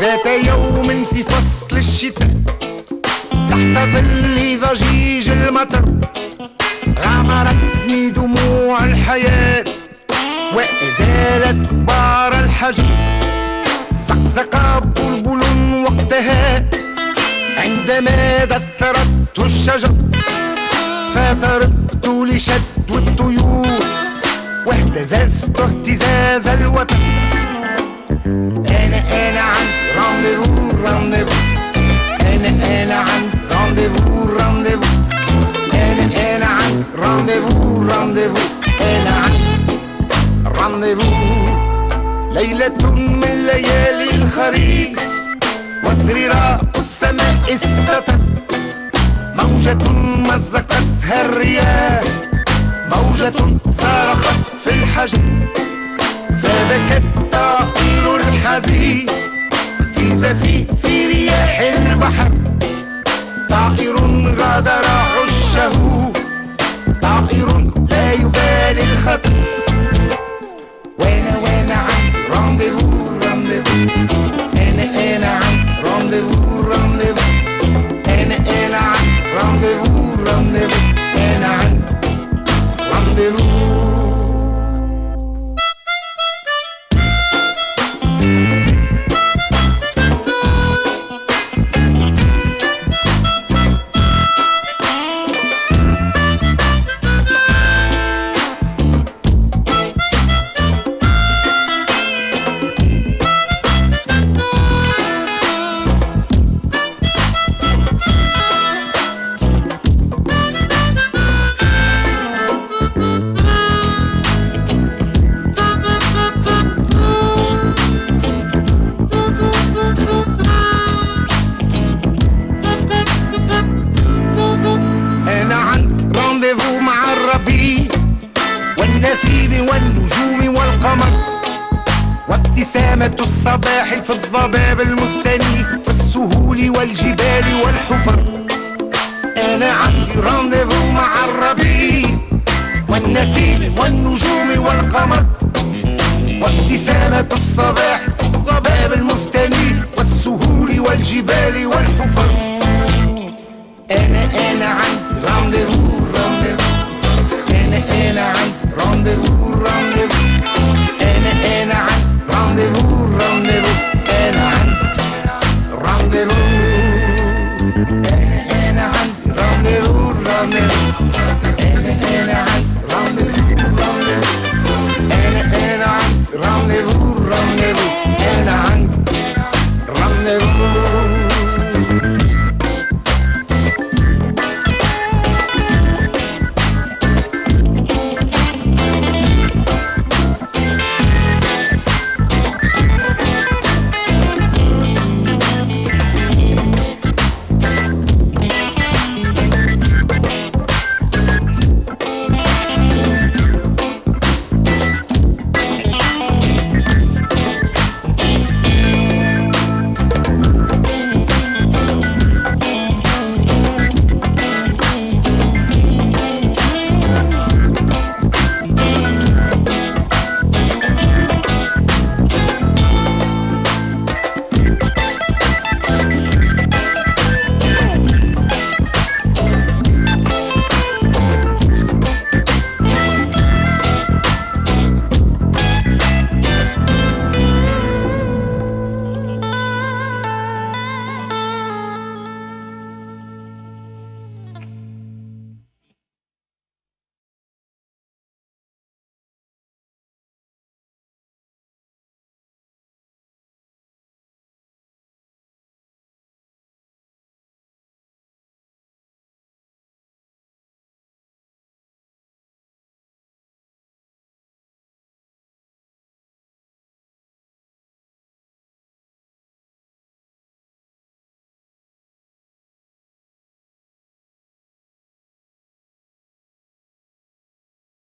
ذات يوم في فصل الشتاء تحت ظل ضجيج المطر غمرتني دموع الحياة وأزالت غبار الحجر. زقزق بلبل وقتها عندما دثرته الشجر. فطربت لشد الطيور واهتززت اهتزاز الوتر. أنا عند rendez-vous rendez-vous أنا أنا عند rendez-vous rendez-vous أنا أنا عند rendez-vous rendez-vous أنا عند rendez-vous ليلة من ليالي الخريف وزريراء السماء استتر موجة مزقتها الرياح موجة صرخت في الحجر في زفيف رياح البحر. طائر غادر عشه. طائر لا يبالي الخطر. وأنا وأنا عند rendez-vous rendez-vous أنا أنا عند rendez-vous rendez-vous أنا أنا عند rendez-vous rendez-vous والنجوم والقمر وابتسامة الصباح في الضباب المستني والسهول والجبال والحفر. أنا عندي رانديفو مع الربيع والنسيم والنجوم والقمر وابتسامة الصباح في الضباب المستني والسهول والجبال والحفر. أنا أنا